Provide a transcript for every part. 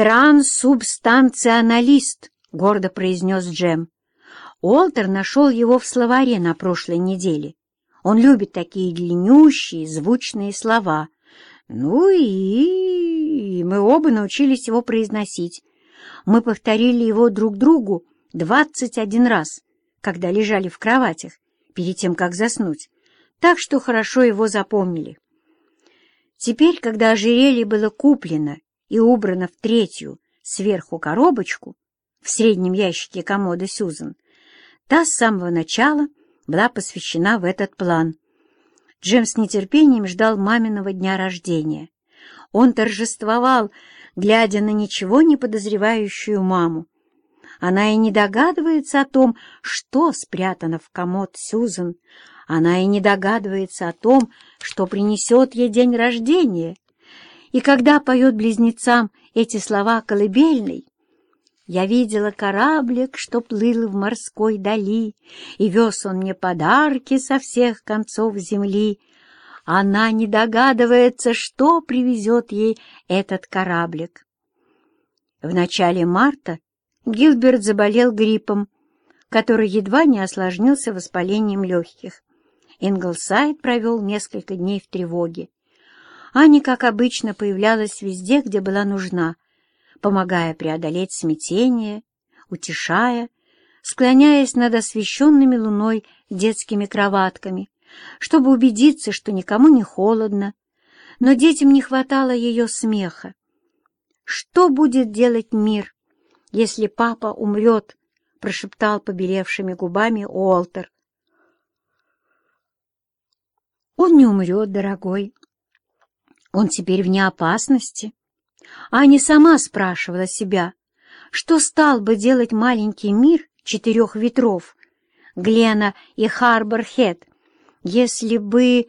«Трансубстанционалист», — гордо произнес Джем. Уолтер нашел его в словаре на прошлой неделе. Он любит такие длиннющие, звучные слова. Ну и мы оба научились его произносить. Мы повторили его друг другу двадцать один раз, когда лежали в кроватях, перед тем, как заснуть, так что хорошо его запомнили. Теперь, когда ожерелье было куплено и убрано в третью, сверху коробочку, в среднем ящике комода Сюзан, та с самого начала была посвящена в этот план. Джем с нетерпением ждал маминого дня рождения. Он торжествовал, глядя на ничего не подозревающую маму. Она и не догадывается о том, что спрятано в комод Сюзан. Она и не догадывается о том, что принесет ей день рождения. И когда поет близнецам эти слова колыбельной, я видела кораблик, что плыл в морской дали, и вез он мне подарки со всех концов земли. Она не догадывается, что привезет ей этот кораблик. В начале марта Гилберт заболел гриппом, который едва не осложнился воспалением легких. Инглсайд провел несколько дней в тревоге. Аня, как обычно, появлялась везде, где была нужна, помогая преодолеть смятение, утешая, склоняясь над освещенными луной детскими кроватками, чтобы убедиться, что никому не холодно, но детям не хватало ее смеха. Что будет делать мир, если папа умрет, — прошептал побелевшими губами Уолтер. Он не умрет, дорогой. Он теперь вне опасности. Аня сама спрашивала себя, что стал бы делать маленький мир четырех ветров, Глена и Харбор-Хед, если бы...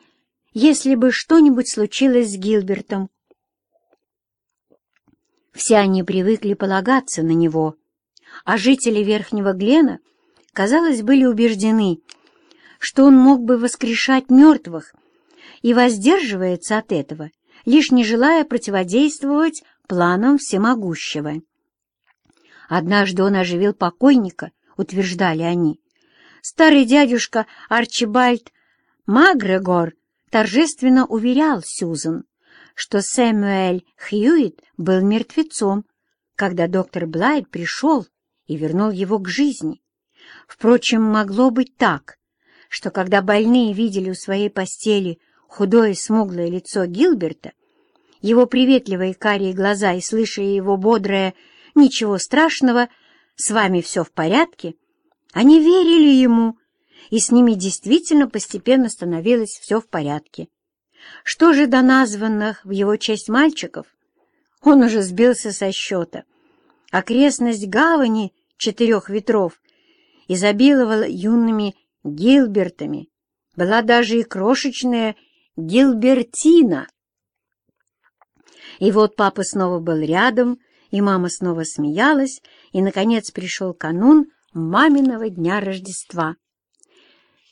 если бы что-нибудь случилось с Гилбертом. Все они привыкли полагаться на него, а жители Верхнего Глена, казалось, были убеждены, что он мог бы воскрешать мертвых и воздерживается от этого, лишь не желая противодействовать планам всемогущего. Однажды он оживил покойника, утверждали они. Старый дядюшка Арчибальд Магрегор торжественно уверял Сьюзен, что Сэмюэль Хьюит был мертвецом, когда доктор Блайт пришел и вернул его к жизни. Впрочем, могло быть так, что когда больные видели у своей постели худое смуглое лицо Гилберта, его приветливые карие глаза и слыша его бодрое «Ничего страшного, с вами все в порядке», они верили ему, и с ними действительно постепенно становилось все в порядке. Что же до названных в его честь мальчиков? Он уже сбился со счета. Окрестность гавани четырех ветров изобиловала юными Гилбертами. Была даже и крошечная Гилбертина. И вот папа снова был рядом, и мама снова смеялась, и, наконец, пришел канун маминого дня Рождества.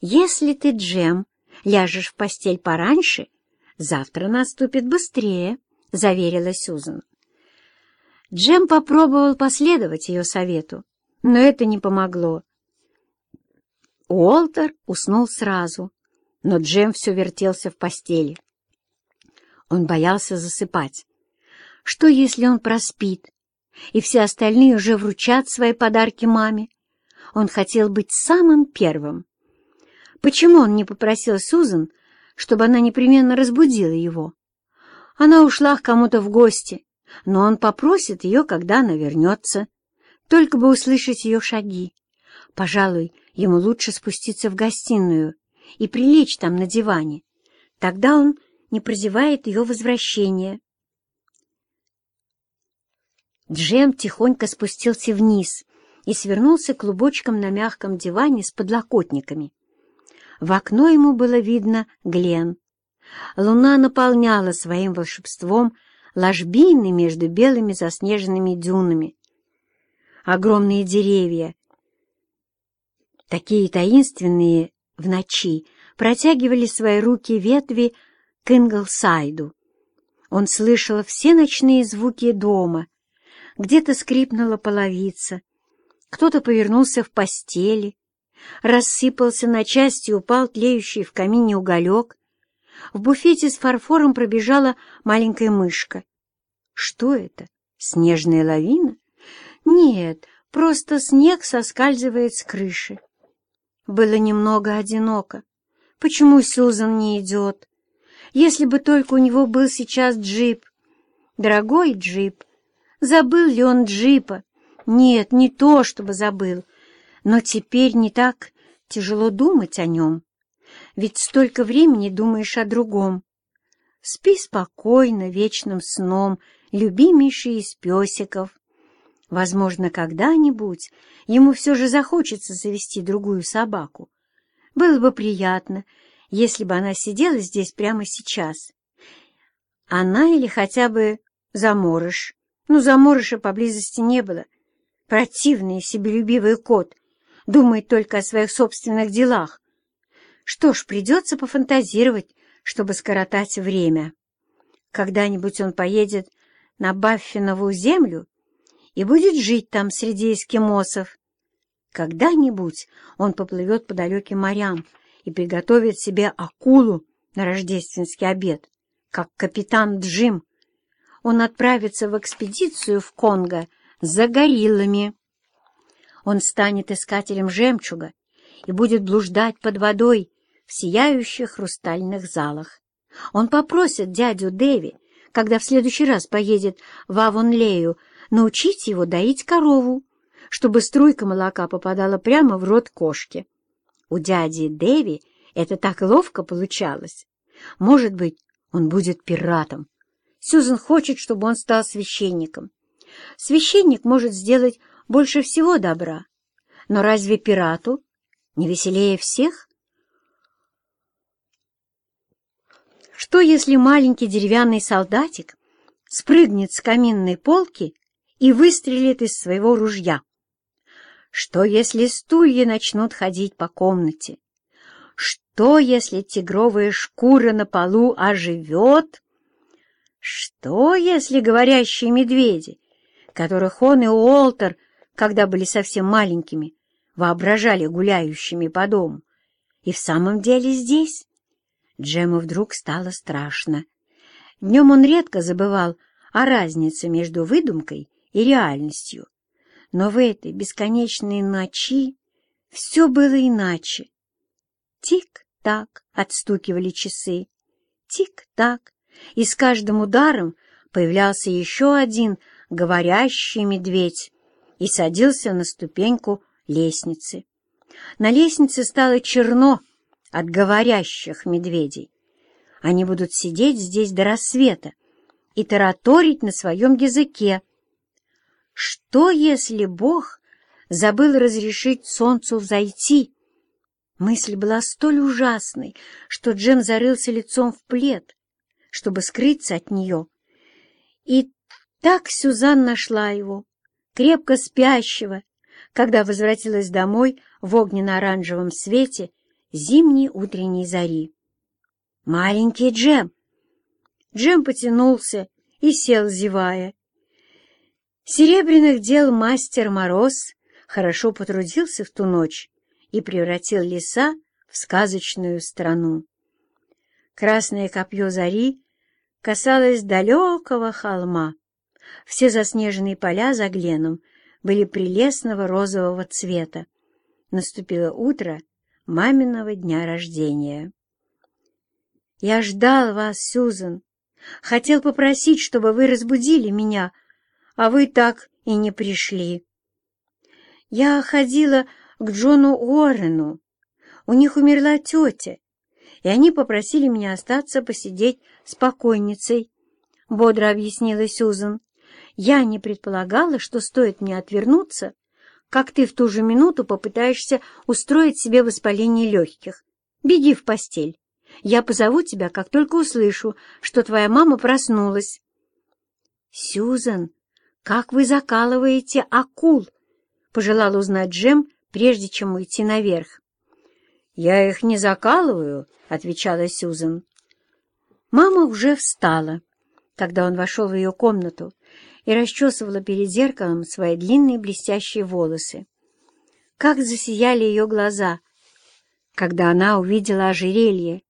«Если ты, Джем, ляжешь в постель пораньше, завтра наступит быстрее», — заверила Сюзан. Джем попробовал последовать ее совету, но это не помогло. Уолтер уснул сразу, но Джем все вертелся в постели. Он боялся засыпать. Что, если он проспит, и все остальные уже вручат свои подарки маме? Он хотел быть самым первым. Почему он не попросил Сузан, чтобы она непременно разбудила его? Она ушла к кому-то в гости, но он попросит ее, когда она вернется, только бы услышать ее шаги. Пожалуй, ему лучше спуститься в гостиную и прилечь там на диване. Тогда он не прозевает ее возвращения. Джем тихонько спустился вниз и свернулся клубочком на мягком диване с подлокотниками. В окно ему было видно Глен. Луна наполняла своим волшебством ложбины между белыми заснеженными дюнами. Огромные деревья, такие таинственные в ночи, протягивали свои руки ветви к Инглсайду. Он слышал все ночные звуки дома — Где-то скрипнула половица, кто-то повернулся в постели, рассыпался на части упал тлеющий в камине уголек. В буфете с фарфором пробежала маленькая мышка. Что это? Снежная лавина? Нет, просто снег соскальзывает с крыши. Было немного одиноко. Почему Сюзан не идет? Если бы только у него был сейчас джип. Дорогой джип. Забыл ли он джипа? Нет, не то, чтобы забыл. Но теперь не так тяжело думать о нем. Ведь столько времени думаешь о другом. Спи спокойно, вечным сном, любимейший из песиков. Возможно, когда-нибудь ему все же захочется завести другую собаку. Было бы приятно, если бы она сидела здесь прямо сейчас. Она или хотя бы заморыш. Ну, заморыша поблизости не было. Противный себелюбивый кот думает только о своих собственных делах. Что ж, придется пофантазировать, чтобы скоротать время. Когда-нибудь он поедет на Баффинову землю и будет жить там среди эскимосов. Когда-нибудь он поплывет по далеким морям и приготовит себе акулу на рождественский обед, как капитан Джим. Он отправится в экспедицию в Конго за гориллами. Он станет искателем жемчуга и будет блуждать под водой в сияющих хрустальных залах. Он попросит дядю Дэви, когда в следующий раз поедет в Авонлею, научить его доить корову, чтобы струйка молока попадала прямо в рот кошки. У дяди Дэви это так ловко получалось. Может быть, он будет пиратом. Сюзан хочет, чтобы он стал священником. Священник может сделать больше всего добра. Но разве пирату не веселее всех? Что, если маленький деревянный солдатик спрыгнет с каминной полки и выстрелит из своего ружья? Что, если стулья начнут ходить по комнате? Что, если тигровая шкура на полу оживет? Что, если говорящие медведи, которых он и Уолтер, когда были совсем маленькими, воображали гуляющими по дому, и в самом деле здесь? Джему вдруг стало страшно. Днем он редко забывал о разнице между выдумкой и реальностью. Но в этой бесконечной ночи все было иначе. Тик-так отстукивали часы, тик-так, и с каждым ударом появлялся еще один говорящий медведь и садился на ступеньку лестницы. На лестнице стало черно, от говорящих медведей. Они будут сидеть здесь до рассвета и тараторить на своем языке. Что, если Бог забыл разрешить солнцу взойти? Мысль была столь ужасной, что Джем зарылся лицом в плед, чтобы скрыться от нее. И так Сюзан нашла его, крепко спящего, когда возвратилась домой в огненно-оранжевом свете зимней утренней зари. «Маленький Джем!» Джем потянулся и сел, зевая. Серебряных дел мастер Мороз хорошо потрудился в ту ночь и превратил леса в сказочную страну. Красное копье зари касалось далекого холма. Все заснеженные поля за Гленом были прелестного розового цвета. Наступило утро, маминого дня рождения. «Я ждал вас, Сюзан. Хотел попросить, чтобы вы разбудили меня, а вы так и не пришли. Я ходила к Джону Уоррену. У них умерла тетя, и они попросили меня остаться посидеть с покойницей», — бодро объяснила Сюзан. «Я не предполагала, что стоит мне отвернуться, как ты в ту же минуту попытаешься устроить себе воспаление легких. Беги в постель. Я позову тебя, как только услышу, что твоя мама проснулась. Сьюзен, как вы закалываете акул? Пожелал узнать Джем, прежде чем уйти наверх. Я их не закалываю, отвечала Сьюзен. Мама уже встала, когда он вошел в ее комнату, и расчесывала перед зеркалом свои длинные блестящие волосы. Как засияли ее глаза, когда она увидела ожерелье